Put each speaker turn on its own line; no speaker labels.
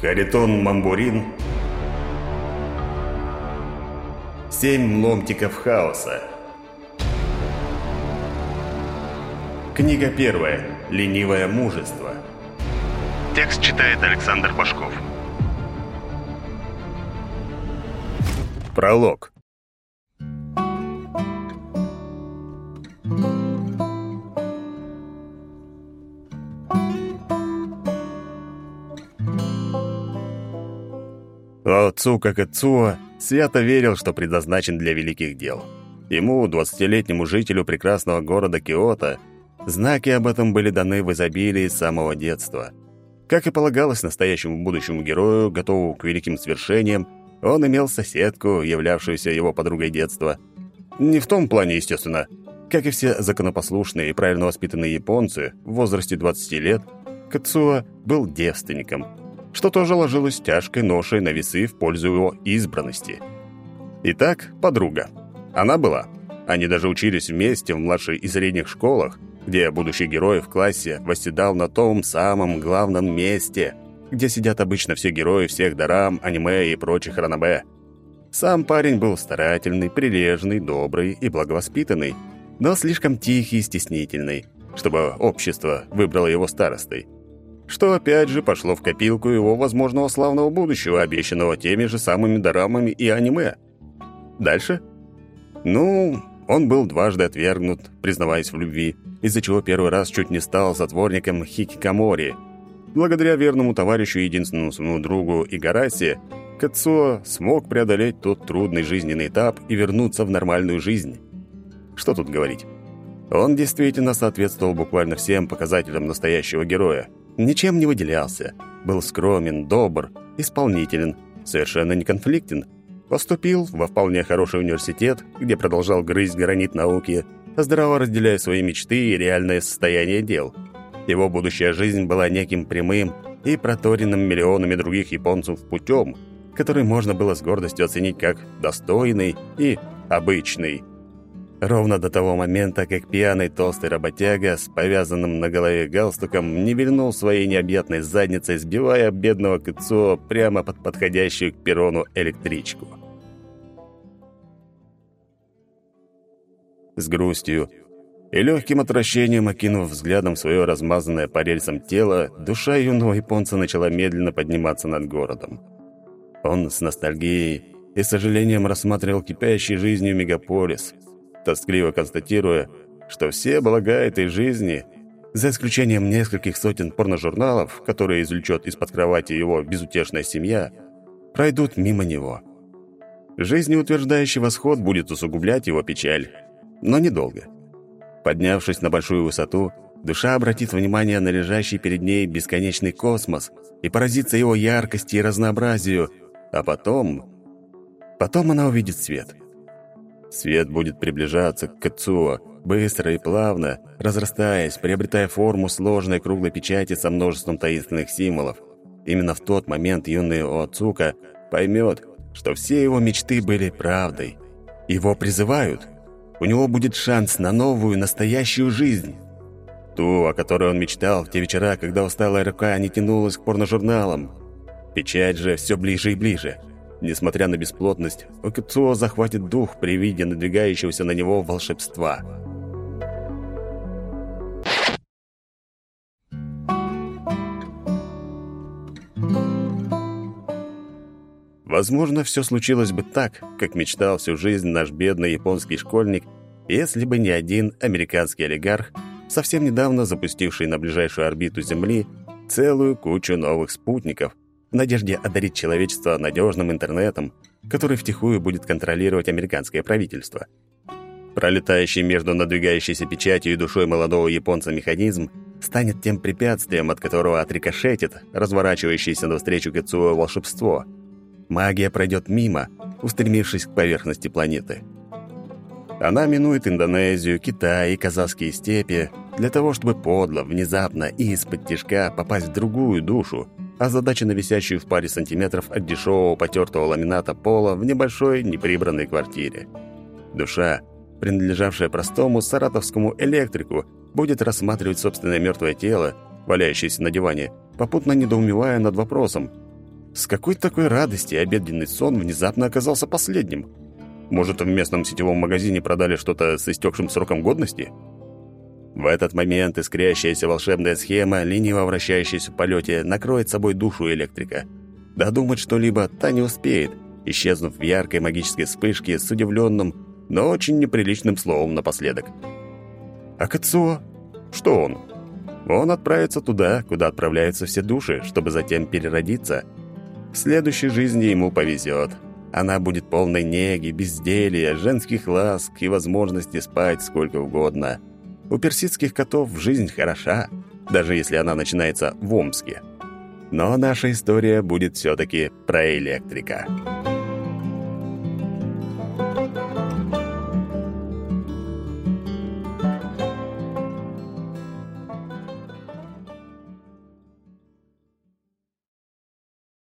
Харитон Мамбурин Семь ломтиков хаоса Книга первая. Ленивое мужество. Текст читает Александр Башков. Пролог. Лао Цу, как Цуо, свято верил, что предназначен для великих дел. Ему, двадцатилетнему жителю прекрасного города Киото, знаки об этом были даны в изобилии с самого детства. Как и полагалось настоящему будущему герою, готовому к великим свершениям, он имел соседку, являвшуюся его подругой детства. Не в том плане, естественно. Как и все законопослушные и правильно воспитанные японцы в возрасте 20 лет, Кацуа был девственником – что тоже ложилось тяжкой ношей на весы в пользу его избранности. Итак, подруга. Она была. Они даже учились вместе в младшей и средних школах, где будущий герой в классе восседал на том самом главном месте, где сидят обычно все герои всех дарам, аниме и прочих ранобэ. Сам парень был старательный, прилежный, добрый и благовоспитанный, но слишком тихий и стеснительный, чтобы общество выбрало его старостой что опять же пошло в копилку его возможного славного будущего, обещанного теми же самыми дорамами и аниме. Дальше? Ну, он был дважды отвергнут, признаваясь в любви, из-за чего первый раз чуть не стал затворником хикикомори. Благодаря верному товарищу и единственному своему другу Игараси, Кацуо смог преодолеть тот трудный жизненный этап и вернуться в нормальную жизнь. Что тут говорить? Он действительно соответствовал буквально всем показателям настоящего героя – ничем не выделялся, был скромен, добр, исполнителен, совершенно не конфликтен, поступил во вполне хороший университет, где продолжал грызть гранит науки, здраво разделяя свои мечты и реальное состояние дел. Его будущая жизнь была неким прямым и проторенным миллионами других японцев путем, который можно было с гордостью оценить как достойный и обычный. Ровно до того момента, как пьяный толстый работяга с повязанным на голове галстуком не вильнул своей необъятной задницей, сбивая бедного Кыцо прямо под подходящую к перрону электричку. С грустью и легким отвращением, окинув взглядом свое размазанное по рельсам тело, душа юного японца начала медленно подниматься над городом. Он с ностальгией и сожалением рассматривал кипящий жизнью мегаполис – тоскливо констатируя, что все блага этой жизни, за исключением нескольких сотен порножурналов, которые извлечет из-под кровати его безутешная семья, пройдут мимо него. Жизнеутверждающий восход будет усугублять его печаль, но недолго. Поднявшись на большую высоту, душа обратит внимание на лежащий перед ней бесконечный космос и поразится его яркости и разнообразию, а потом... Потом она увидит свет — Свет будет приближаться к Кацуо, быстро и плавно, разрастаясь, приобретая форму сложной круглой печати со множеством таинственных символов. Именно в тот момент юный Оцука поймет, что все его мечты были правдой. Его призывают. У него будет шанс на новую, настоящую жизнь. Ту, о которой он мечтал в те вечера, когда усталая рука не тянулась к порножурналам. Печать же все ближе и ближе – Несмотря на бесплотность, Окицуо захватит дух при виде надвигающегося на него волшебства. Возможно, все случилось бы так, как мечтал всю жизнь наш бедный японский школьник, если бы не один американский олигарх, совсем недавно запустивший на ближайшую орбиту Земли целую кучу новых спутников – в надежде одарить человечество надежным интернетом, который втихую будет контролировать американское правительство. Пролетающий между надвигающейся печатью и душой молодого японца механизм станет тем препятствием, от которого отрикошетит разворачивающееся навстречу Кэцуо волшебство. Магия пройдет мимо, устремившись к поверхности планеты. Она минует Индонезию, Китай и казахские степи для того, чтобы подло, внезапно и из-под тяжка попасть в другую душу, озадаченно висящую в паре сантиметров от дешевого потертого ламината пола в небольшой неприбранной квартире. Душа, принадлежавшая простому саратовскому электрику, будет рассматривать собственное мертвое тело, валяющееся на диване, попутно недоумевая над вопросом. С какой такой радости обеденный сон внезапно оказался последним? Может, в местном сетевом магазине продали что-то с истекшим сроком годности? В этот момент искрящаяся волшебная схема, лениво вращающаяся в полете, накроет собой душу электрика. Додумать что-либо та не успеет, исчезнув в яркой магической вспышке с удивленным, но очень неприличным словом напоследок. А Кацуо? Что он? Он отправится туда, куда отправляются все души, чтобы затем переродиться. В следующей жизни ему повезет. Она будет полной неги, безделья, женских ласк и возможности спать сколько угодно. У персидских котов жизнь хороша, даже если она начинается в Омске. Но наша история будет все-таки про электрика.